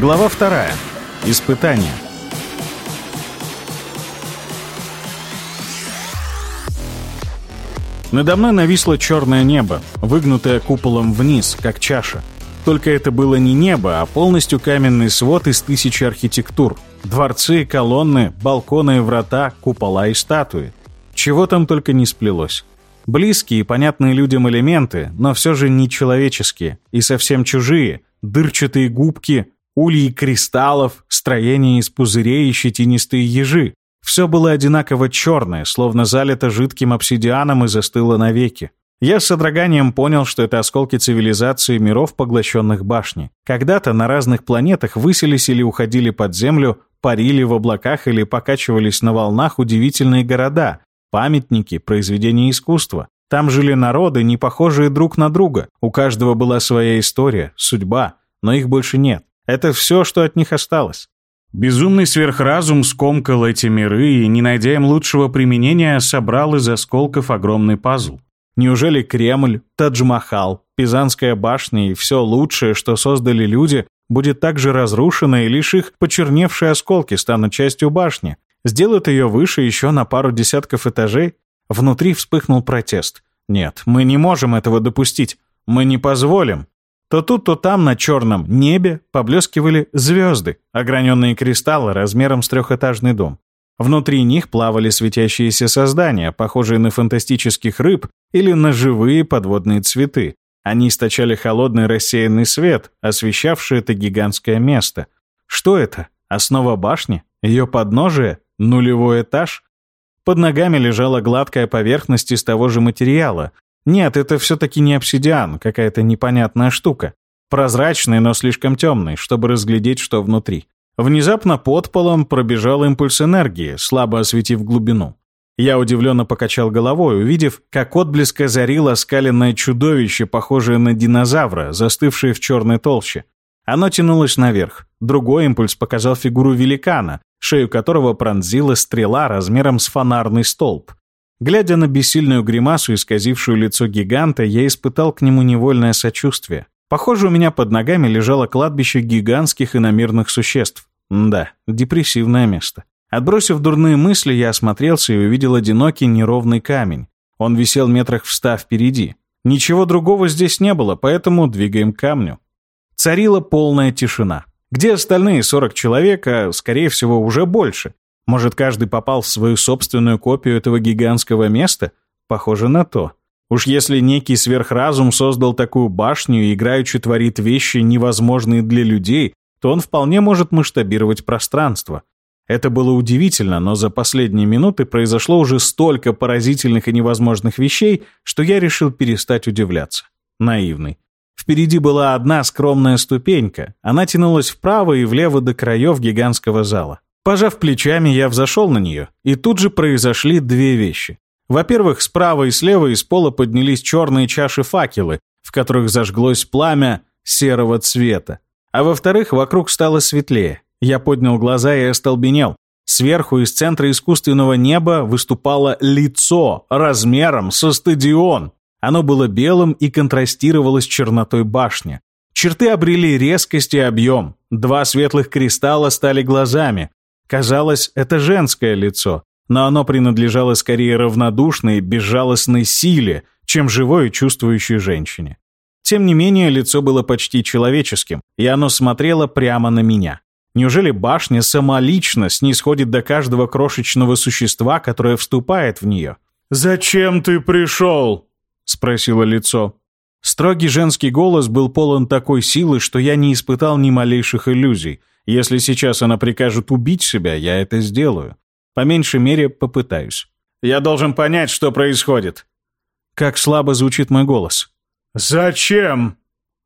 Глава вторая. Испытание. Надо мной нависло черное небо, выгнутое куполом вниз, как чаша. Только это было не небо, а полностью каменный свод из тысячи архитектур. Дворцы, колонны, балконы и врата, купола и статуи. Чего там только не сплелось. Близкие и понятные людям элементы, но все же не человеческие и совсем чужие. Дырчатые губки, ульи кристаллов, строения из пузырей и щетинистые ежи. Все было одинаково черное, словно залито жидким обсидианом и застыло навеки. Я с содроганием понял, что это осколки цивилизации миров, поглощенных башней. Когда-то на разных планетах выселись или уходили под землю, парили в облаках или покачивались на волнах удивительные города, памятники, произведения искусства. Там жили народы, не похожие друг на друга. У каждого была своя история, судьба, но их больше нет. Это все, что от них осталось. Безумный сверхразум скомкал эти миры и, не найдя им лучшего применения, собрал из осколков огромный пазл. Неужели Кремль, Тадж-Махал, Пизанская башня и все лучшее, что создали люди, будет также разрушено, и лишь их почерневшие осколки станут частью башни? Сделают ее выше еще на пару десятков этажей? Внутри вспыхнул протест. Нет, мы не можем этого допустить. Мы не позволим. То тут, то там на черном небе поблескивали звезды, ограненные кристаллы размером с трехэтажный дом. Внутри них плавали светящиеся создания, похожие на фантастических рыб или на живые подводные цветы. Они источали холодный рассеянный свет, освещавший это гигантское место. Что это? Основа башни? Ее подножие? Нулевой этаж? Под ногами лежала гладкая поверхность из того же материала, нет, это все-таки не обсидиан, какая-то непонятная штука. Прозрачный, но слишком темный, чтобы разглядеть, что внутри. Внезапно под полом пробежал импульс энергии, слабо осветив глубину. Я удивленно покачал головой, увидев, как отблеск озарил оскаленное чудовище, похожее на динозавра, застывшее в черной толще. Оно тянулось наверх. Другой импульс показал фигуру великана, шею которого пронзила стрела размером с фонарный столб. Глядя на бессильную гримасу, исказившую лицо гиганта, я испытал к нему невольное сочувствие. Похоже, у меня под ногами лежало кладбище гигантских иномирных существ. Да, депрессивное место. Отбросив дурные мысли, я осмотрелся и увидел одинокий неровный камень. Он висел метрах в ста впереди. Ничего другого здесь не было, поэтому двигаем к камню. Царила полная тишина. Где остальные 40 человек, а, скорее всего, уже больше? Может, каждый попал в свою собственную копию этого гигантского места? Похоже на то. Уж если некий сверхразум создал такую башню и играючи творит вещи, невозможные для людей, то он вполне может масштабировать пространство. Это было удивительно, но за последние минуты произошло уже столько поразительных и невозможных вещей, что я решил перестать удивляться. Наивный. Впереди была одна скромная ступенька. Она тянулась вправо и влево до краев гигантского зала. Пожав плечами, я взошел на нее, и тут же произошли две вещи. Во-первых, справа и слева из пола поднялись черные чаши факелы, в которых зажглось пламя серого цвета. А во-вторых, вокруг стало светлее. Я поднял глаза и остолбенел. Сверху из центра искусственного неба выступало лицо размером со стадион. Оно было белым и контрастировало с чернотой башни. Черты обрели резкость и объем. Два светлых кристалла стали глазами, Казалось, это женское лицо, но оно принадлежало скорее равнодушной, безжалостной силе, чем живой и чувствующей женщине. Тем не менее, лицо было почти человеческим, и оно смотрело прямо на меня. Неужели башня самолично снисходит до каждого крошечного существа, которое вступает в нее? «Зачем ты пришел?» — спросило лицо. Строгий женский голос был полон такой силы, что я не испытал ни малейших иллюзий. Если сейчас она прикажет убить себя, я это сделаю. По меньшей мере, попытаюсь. Я должен понять, что происходит. Как слабо звучит мой голос. «Зачем?»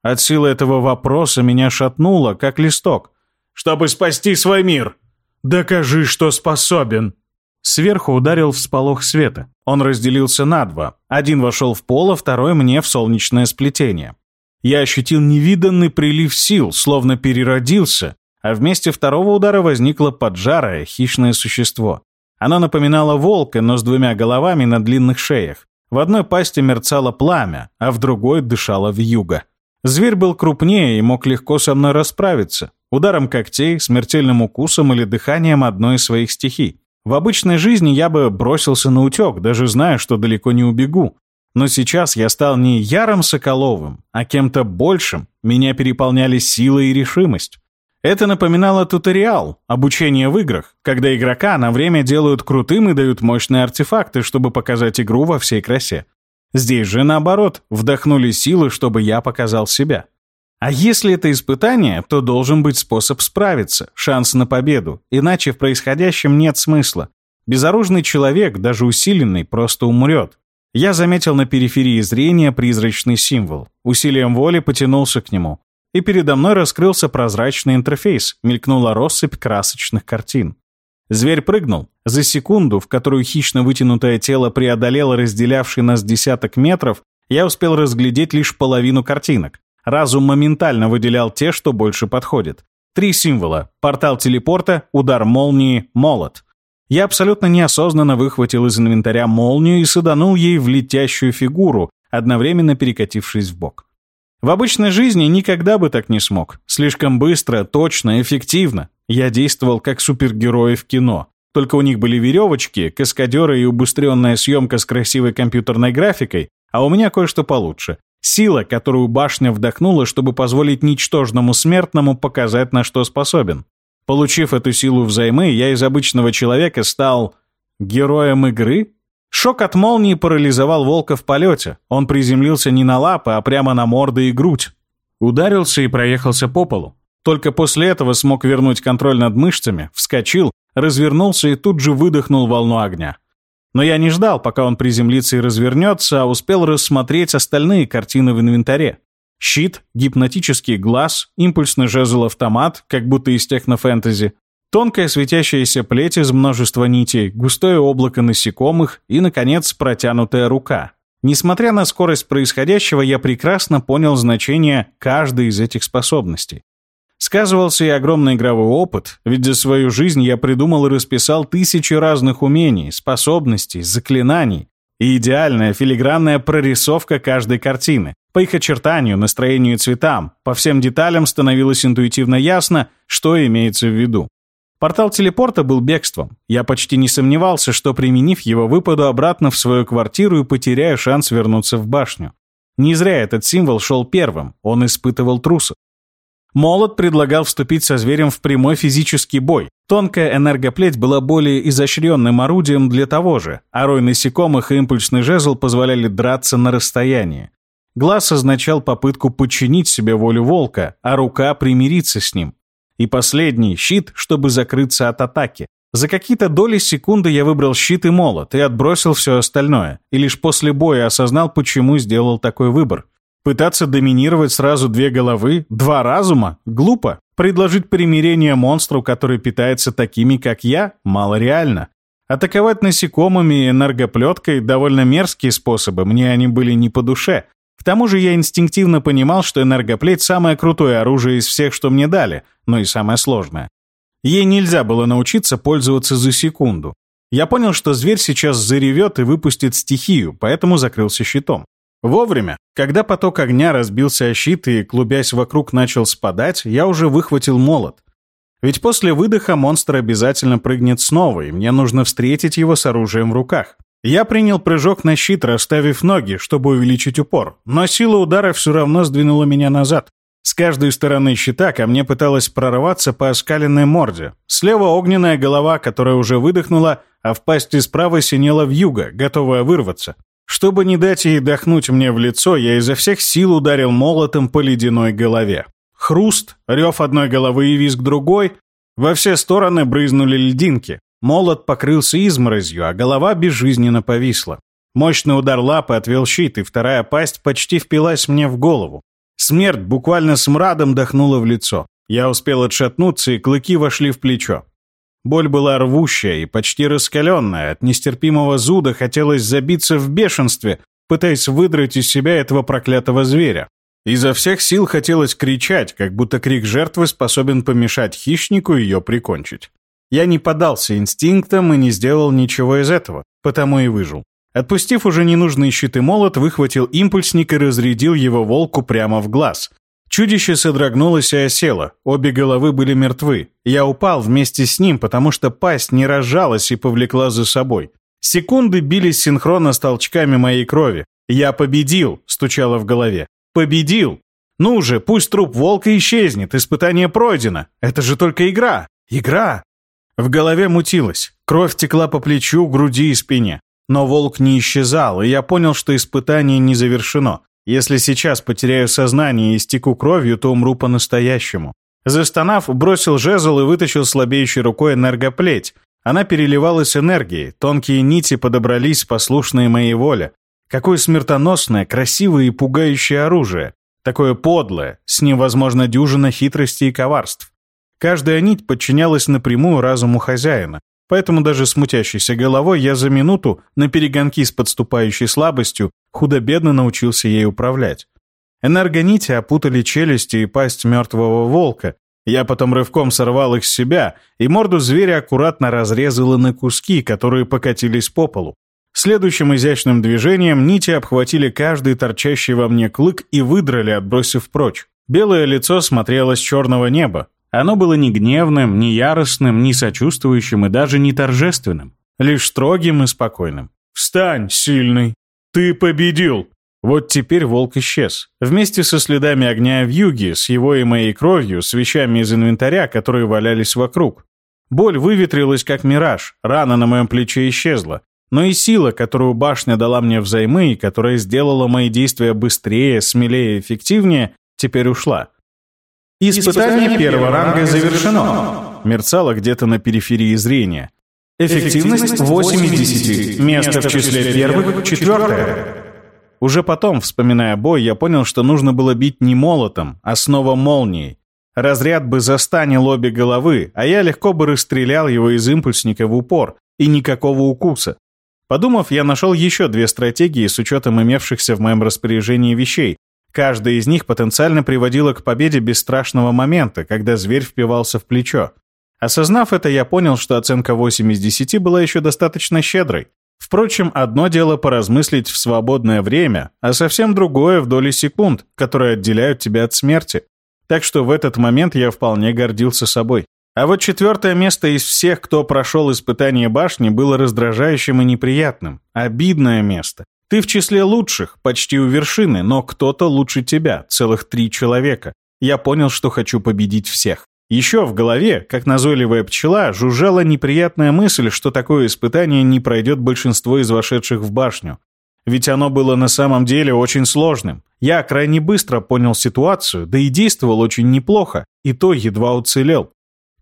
От силы этого вопроса меня шатнуло, как листок. «Чтобы спасти свой мир! Докажи, что способен!» Сверху ударил всполох света. Он разделился на два. Один вошел в пол, а второй мне в солнечное сплетение. Я ощутил невиданный прилив сил, словно переродился, а вместе второго удара возникло поджарое, хищное существо. Оно напоминало волка, но с двумя головами на длинных шеях. В одной пасти мерцало пламя, а в другой дышало вьюга. Зверь был крупнее и мог легко со мной расправиться. Ударом когтей, смертельным укусом или дыханием одной из своих стихий. В обычной жизни я бы бросился на утек, даже зная, что далеко не убегу. Но сейчас я стал не Яром Соколовым, а кем-то большим. Меня переполняли сила и решимость. Это напоминало туториал, обучение в играх, когда игрока на время делают крутым и дают мощные артефакты, чтобы показать игру во всей красе. Здесь же, наоборот, вдохнули силы, чтобы я показал себя. А если это испытание, то должен быть способ справиться, шанс на победу, иначе в происходящем нет смысла. Безоружный человек, даже усиленный, просто умрет. Я заметил на периферии зрения призрачный символ. Усилием воли потянулся к нему. И передо мной раскрылся прозрачный интерфейс, мелькнула россыпь красочных картин. Зверь прыгнул. За секунду, в которую хищно вытянутое тело преодолело разделявший нас десяток метров, я успел разглядеть лишь половину картинок. Разум моментально выделял те, что больше подходит. Три символа. Портал телепорта, удар молнии, молот. Я абсолютно неосознанно выхватил из инвентаря молнию и саданул ей в летящую фигуру, одновременно перекатившись в бок. В обычной жизни никогда бы так не смог. Слишком быстро, точно, эффективно. Я действовал как супергерои в кино. Только у них были веревочки, каскадеры и убыстренная съемка с красивой компьютерной графикой, а у меня кое-что получше. Сила, которую башня вдохнула, чтобы позволить ничтожному смертному показать, на что способен. Получив эту силу взаймы, я из обычного человека стал... героем игры? Шок от молнии парализовал волка в полете. Он приземлился не на лапы, а прямо на морды и грудь. Ударился и проехался по полу. Только после этого смог вернуть контроль над мышцами, вскочил, развернулся и тут же выдохнул волну огня. Но я не ждал, пока он приземлится и развернется, а успел рассмотреть остальные картины в инвентаре. Щит, гипнотический глаз, импульсный жезл-автомат, как будто из технофэнтези, тонкая светящаяся плеть из множества нитей, густое облако насекомых и, наконец, протянутая рука. Несмотря на скорость происходящего, я прекрасно понял значение каждой из этих способностей. Сказывался и огромный игровой опыт, ведь за свою жизнь я придумал и расписал тысячи разных умений, способностей, заклинаний и идеальная филигранная прорисовка каждой картины, по их очертанию, настроению и цветам, по всем деталям становилось интуитивно ясно, что имеется в виду. Портал телепорта был бегством. Я почти не сомневался, что, применив его, выпаду обратно в свою квартиру и потеряю шанс вернуться в башню. Не зря этот символ шел первым, он испытывал трусов. Молот предлагал вступить со зверем в прямой физический бой. Тонкая энергоплеть была более изощренным орудием для того же, а рой насекомых и импульсный жезл позволяли драться на расстоянии. Глаз означал попытку подчинить себе волю волка, а рука — примириться с ним. И последний — щит, чтобы закрыться от атаки. За какие-то доли секунды я выбрал щит и молот и отбросил все остальное, и лишь после боя осознал, почему сделал такой выбор. Пытаться доминировать сразу две головы, два разума — глупо. Предложить примирение монстру, который питается такими, как я, мало реально. Атаковать насекомыми и энергоплеткой — довольно мерзкие способы, мне они были не по душе. К тому же я инстинктивно понимал, что энергоплеть — самое крутое оружие из всех, что мне дали, но и самое сложное. Ей нельзя было научиться пользоваться за секунду. Я понял, что зверь сейчас заревет и выпустит стихию, поэтому закрылся щитом. Вовремя, когда поток огня разбился о щит и, клубясь вокруг, начал спадать, я уже выхватил молот. Ведь после выдоха монстр обязательно прыгнет снова, и мне нужно встретить его с оружием в руках. Я принял прыжок на щит, расставив ноги, чтобы увеличить упор, но сила удара все равно сдвинула меня назад. С каждой стороны щита ко мне пыталась прорваться по оскаленной морде. Слева огненная голова, которая уже выдохнула, а в пасти справа синела вьюга, готовая вырваться. Чтобы не дать ей дохнуть мне в лицо, я изо всех сил ударил молотом по ледяной голове. Хруст, рев одной головы и визг другой. Во все стороны брызнули льдинки. Молот покрылся изморозью, а голова безжизненно повисла. Мощный удар лапы отвел щит, и вторая пасть почти впилась мне в голову. Смерть буквально смрадом дохнула в лицо. Я успел отшатнуться, и клыки вошли в плечо. Боль была рвущая и почти раскаленная. От нестерпимого зуда хотелось забиться в бешенстве, пытаясь выдрать из себя этого проклятого зверя. Изо всех сил хотелось кричать, как будто крик жертвы способен помешать хищнику ее прикончить. Я не поддался инстинктам и не сделал ничего из этого, потому и выжил. Отпустив уже ненужный щит и молот, выхватил импульсник и разрядил его волку прямо в глаз. Чудище содрогнулось и осело. Обе головы были мертвы. Я упал вместе с ним, потому что пасть не разжалась и повлекла за собой. Секунды бились синхронно с толчками моей крови. «Я победил!» — стучало в голове. «Победил! Ну же, пусть труп волка исчезнет, испытание пройдено. Это же только игра! Игра!» В голове мутилось. Кровь текла по плечу, груди и спине. Но волк не исчезал, и я понял, что испытание не завершено. Если сейчас потеряю сознание и стеку кровью, то умру по-настоящему. Застонав, бросил жезл и вытащил слабеющей рукой энергоплеть. Она переливалась энергией, тонкие нити подобрались, послушные моей воле. Какое смертоносное, красивое и пугающее оружие. Такое подлое, с ним, возможно, дюжина хитрости и коварств. Каждая нить подчинялась напрямую разуму хозяина. Поэтому даже с мутящейся головой я за минуту, на перегонки с подступающей слабостью, худо-бедно научился ей управлять. Энергонити опутали челюсти и пасть мертвого волка. Я потом рывком сорвал их с себя, и морду зверя аккуратно разрезало на куски, которые покатились по полу. Следующим изящным движением нити обхватили каждый торчащий во мне клык и выдрали, отбросив прочь. Белое лицо смотрело с черного неба, оно было не гневным, не яростным, не сочувствующим и даже не торжественным. Лишь строгим и спокойным. «Встань, сильный! Ты победил!» Вот теперь волк исчез. Вместе со следами огня в юге, с его и моей кровью, с вещами из инвентаря, которые валялись вокруг. Боль выветрилась, как мираж, рана на моем плече исчезла. Но и сила, которую башня дала мне взаймы и которая сделала мои действия быстрее, смелее эффективнее, теперь ушла. Испытание первого ранга завершено. Мерцало где-то на периферии зрения. Эффективность 8 из 10. Место в числе первых – четвертое. Уже потом, вспоминая бой, я понял, что нужно было бить не молотом, а снова молнией. Разряд бы застанил обе головы, а я легко бы расстрелял его из импульсника в упор, и никакого укуса. Подумав, я нашел еще две стратегии с учетом имевшихся в моем распоряжении вещей, Каждая из них потенциально приводила к победе без страшного момента, когда зверь впивался в плечо. Осознав это, я понял, что оценка 8 из 10 была еще достаточно щедрой. Впрочем, одно дело поразмыслить в свободное время, а совсем другое в доли секунд, которые отделяют тебя от смерти. Так что в этот момент я вполне гордился собой. А вот четвертое место из всех, кто прошел испытание башни, было раздражающим и неприятным. Обидное место. Ты в числе лучших, почти у вершины, но кто-то лучше тебя, целых три человека. Я понял, что хочу победить всех. Еще в голове, как назойливая пчела, жужжала неприятная мысль, что такое испытание не пройдет большинство из вошедших в башню. Ведь оно было на самом деле очень сложным. Я крайне быстро понял ситуацию, да и действовал очень неплохо, и то едва уцелел.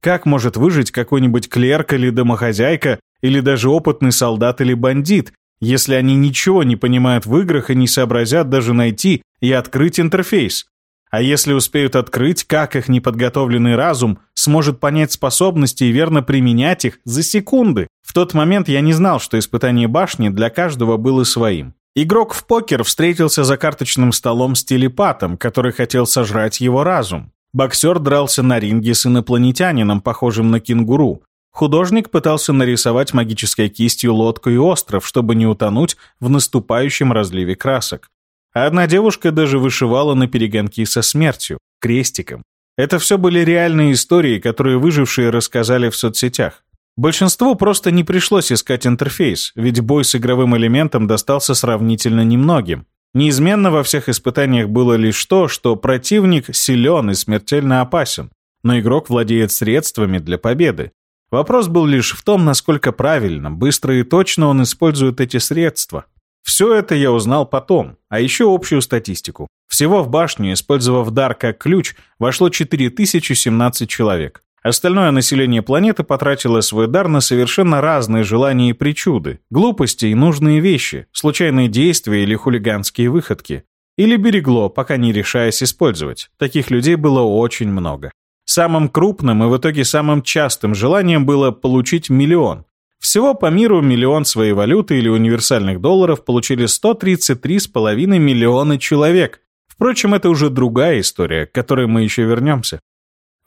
Как может выжить какой-нибудь клерк или домохозяйка, или даже опытный солдат или бандит, если они ничего не понимают в играх и не сообразят даже найти и открыть интерфейс. А если успеют открыть, как их неподготовленный разум сможет понять способности и верно применять их за секунды? В тот момент я не знал, что испытание башни для каждого было своим. Игрок в покер встретился за карточным столом с телепатом, который хотел сожрать его разум. Боксер дрался на ринге с инопланетянином, похожим на кенгуру. Художник пытался нарисовать магической кистью лодку и остров, чтобы не утонуть в наступающем разливе красок. А одна девушка даже вышивала на перегонки со смертью, крестиком. Это все были реальные истории, которые выжившие рассказали в соцсетях. Большинству просто не пришлось искать интерфейс, ведь бой с игровым элементом достался сравнительно немногим. Неизменно во всех испытаниях было лишь то, что противник силен и смертельно опасен, но игрок владеет средствами для победы. Вопрос был лишь в том, насколько правильно, быстро и точно он использует эти средства. Все это я узнал потом, а еще общую статистику. Всего в башню, использовав дар как ключ, вошло 4017 человек. Остальное население планеты потратило свой дар на совершенно разные желания и причуды, глупости и нужные вещи, случайные действия или хулиганские выходки. Или берегло, пока не решаясь использовать. Таких людей было очень много. Самым крупным и в итоге самым частым желанием было получить миллион. Всего по миру миллион своей валюты или универсальных долларов получили 133,5 миллиона человек. Впрочем, это уже другая история, к которой мы еще вернемся.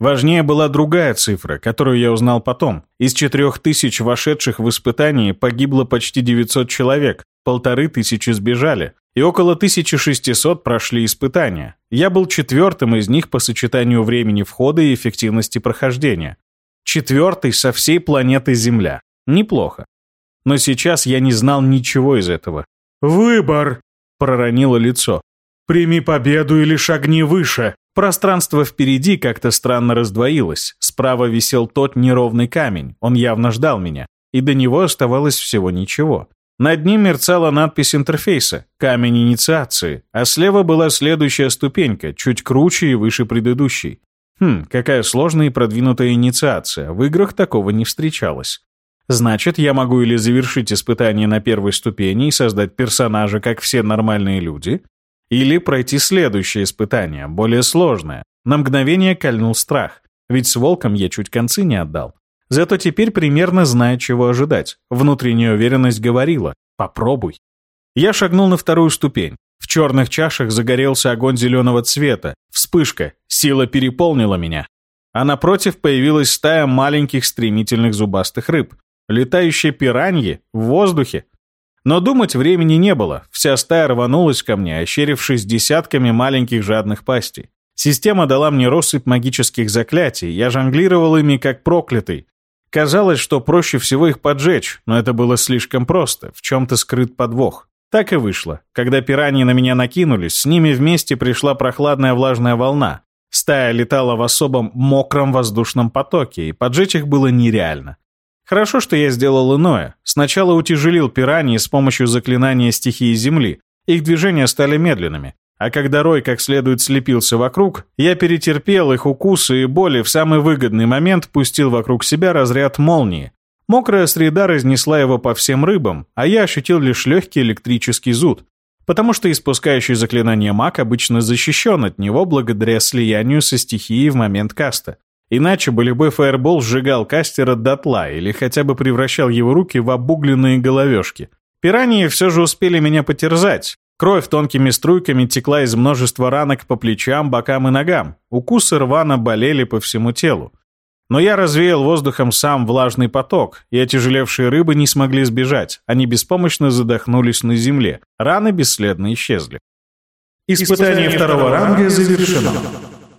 Важнее была другая цифра, которую я узнал потом. Из 4000 вошедших в испытание погибло почти 900 человек, полторы тысячи сбежали. И около 1600 прошли испытания. Я был четвертым из них по сочетанию времени входа и эффективности прохождения. Четвертый со всей планеты Земля. Неплохо. Но сейчас я не знал ничего из этого. «Выбор!» — проронило лицо. «Прими победу или шагни выше!» Пространство впереди как-то странно раздвоилось. Справа висел тот неровный камень. Он явно ждал меня. И до него оставалось всего ничего. Над ним мерцала надпись интерфейса «Камень инициации», а слева была следующая ступенька, чуть круче и выше предыдущей. Хм, какая сложная и продвинутая инициация. В играх такого не встречалось. Значит, я могу или завершить испытание на первой ступени и создать персонажа, как все нормальные люди, или пройти следующее испытание, более сложное. На мгновение кольнул страх, ведь с волком я чуть концы не отдал. Зато теперь примерно знаю, чего ожидать. Внутренняя уверенность говорила «попробуй». Я шагнул на вторую ступень. В черных чашах загорелся огонь зеленого цвета. Вспышка. Сила переполнила меня. А напротив появилась стая маленьких стремительных зубастых рыб. Летающие пираньи в воздухе. Но думать времени не было. Вся стая рванулась ко мне, ощерившись десятками маленьких жадных пастей. Система дала мне россыпь магических заклятий, я жонглировал ими как проклятый. Казалось, что проще всего их поджечь, но это было слишком просто, в чем-то скрыт подвох. Так и вышло. Когда пираньи на меня накинулись, с ними вместе пришла прохладная влажная волна. Стая летала в особом мокром воздушном потоке, и поджечь их было нереально. Хорошо, что я сделал иное. Сначала утяжелил пираньи с помощью заклинания стихии Земли. Их движения стали медленными. А когда рой как следует слепился вокруг, я перетерпел их укусы и боли в самый выгодный момент пустил вокруг себя разряд молнии. Мокрая среда разнесла его по всем рыбам, а я ощутил лишь легкий электрический зуд, потому что испускающий заклинание маг обычно защищен от него благодаря слиянию со стихией в момент каста. Иначе бы любой фаербол сжигал кастера дотла или хотя бы превращал его руки в обугленные головешки. Пираньи все же успели меня потерзать. Кровь тонкими струйками текла из множества ранок по плечам, бокам и ногам. Укусы рвано болели по всему телу. Но я развеял воздухом сам влажный поток, и отяжелевшие рыбы не смогли сбежать. Они беспомощно задохнулись на земле. Раны бесследно исчезли. Испытание второго ранга завершено.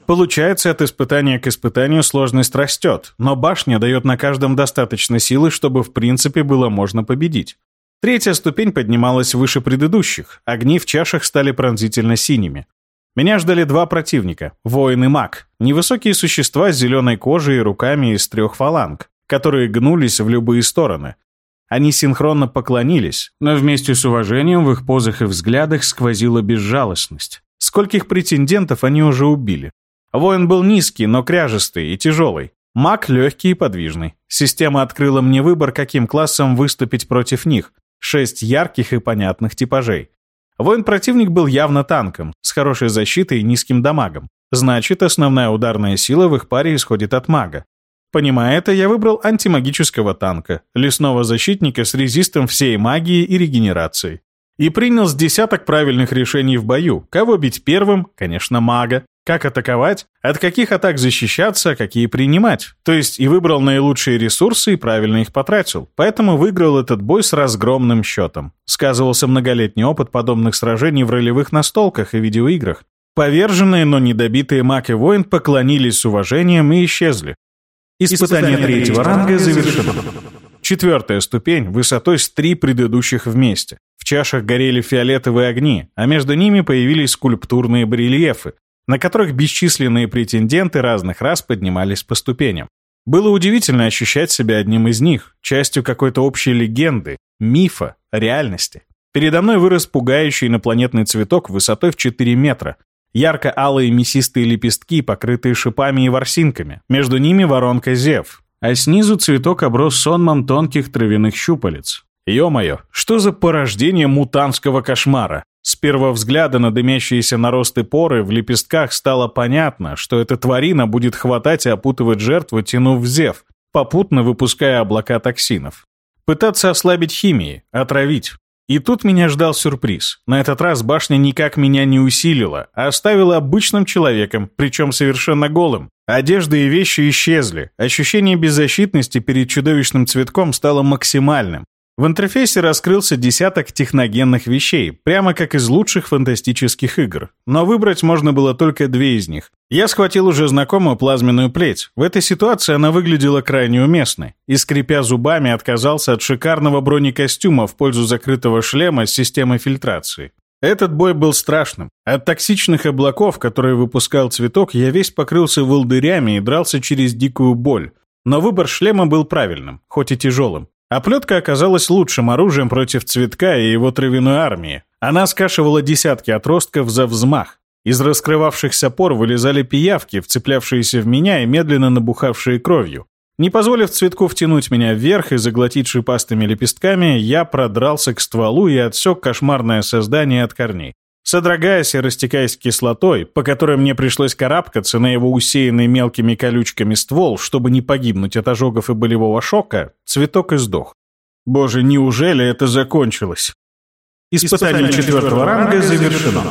Получается, от испытания к испытанию сложность растет, но башня дает на каждом достаточно силы, чтобы в принципе было можно победить. Третья ступень поднималась выше предыдущих, огни в чашах стали пронзительно синими. Меня ждали два противника — воин и маг, невысокие существа с зеленой кожей и руками из трех фаланг, которые гнулись в любые стороны. Они синхронно поклонились, но вместе с уважением в их позах и взглядах сквозила безжалостность. Скольких претендентов они уже убили? Воин был низкий, но кряжестый и тяжелый. Маг легкий и подвижный. Система открыла мне выбор, каким классом выступить против них. Шесть ярких и понятных типажей. Воин-противник был явно танком, с хорошей защитой и низким дамагом. Значит, основная ударная сила в их паре исходит от мага. Понимая это, я выбрал антимагического танка, лесного защитника с резистом всей магии и регенерацией. И принял с десяток правильных решений в бою. Кого бить первым? Конечно, мага. Как атаковать? От каких атак защищаться, какие принимать? То есть и выбрал наилучшие ресурсы и правильно их потратил. Поэтому выиграл этот бой с разгромным счетом. Сказывался многолетний опыт подобных сражений в ролевых настолках и видеоиграх. Поверженные, но недобитые маг и воин поклонились с уважением и исчезли. Испытание третьего ранга завершено. Четвертая ступень высотой с три предыдущих вместе. Чашах горели фиолетовые огни, а между ними появились скульптурные барельефы, на которых бесчисленные претенденты разных рас поднимались по ступеням. Было удивительно ощущать себя одним из них, частью какой-то общей легенды, мифа, реальности. Передо мной вырос пугающий инопланетный цветок высотой в 4 метра. Ярко-алые мясистые лепестки, покрытые шипами и ворсинками. Между ними воронка зев. А снизу цветок оброс сонмом тонких травяных щупалец. Ё-моё, что за порождение мутанского кошмара? С первого взгляда на дымящиеся наросты поры в лепестках стало понятно, что эта тварина будет хватать и опутывать жертву, тянув в зев, попутно выпуская облака токсинов. Пытаться ослабить химией, отравить. И тут меня ждал сюрприз. На этот раз башня никак меня не усилила, а оставила обычным человеком, причем совершенно голым. Одежда и вещи исчезли. Ощущение беззащитности перед чудовищным цветком стало максимальным. В интерфейсе раскрылся десяток техногенных вещей, прямо как из лучших фантастических игр. Но выбрать можно было только две из них. Я схватил уже знакомую плазменную плеть. В этой ситуации она выглядела крайне уместной. И, скрипя зубами, отказался от шикарного бронекостюма в пользу закрытого шлема с системой фильтрации. Этот бой был страшным. От токсичных облаков, которые выпускал цветок, я весь покрылся волдырями и дрался через дикую боль. Но выбор шлема был правильным, хоть и тяжелым. Оплетка оказалась лучшим оружием против цветка и его травяной армии. Она скашивала десятки отростков за взмах. Из раскрывавшихся пор вылезали пиявки, вцеплявшиеся в меня и медленно набухавшие кровью. Не позволив цветку втянуть меня вверх и заглотить шипастыми лепестками, я продрался к стволу и отсек кошмарное создание от корней. Содрогаясь и растекаясь кислотой, по которой мне пришлось карабкаться на его усеянный мелкими колючками ствол, чтобы не погибнуть от ожогов и болевого шока, цветок издох. Боже, неужели это закончилось? Испытание четвертого ранга завершено.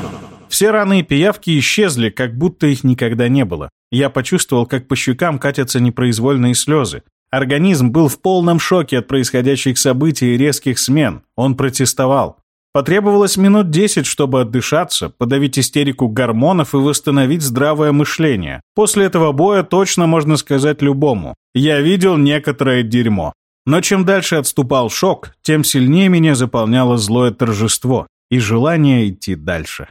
Все раны и пиявки исчезли, как будто их никогда не было. Я почувствовал, как по щекам катятся непроизвольные слезы. Организм был в полном шоке от происходящих событий и резких смен. Он протестовал. Потребовалось минут десять, чтобы отдышаться, подавить истерику гормонов и восстановить здравое мышление. После этого боя точно можно сказать любому. Я видел некоторое дерьмо. Но чем дальше отступал шок, тем сильнее меня заполняло злое торжество и желание идти дальше.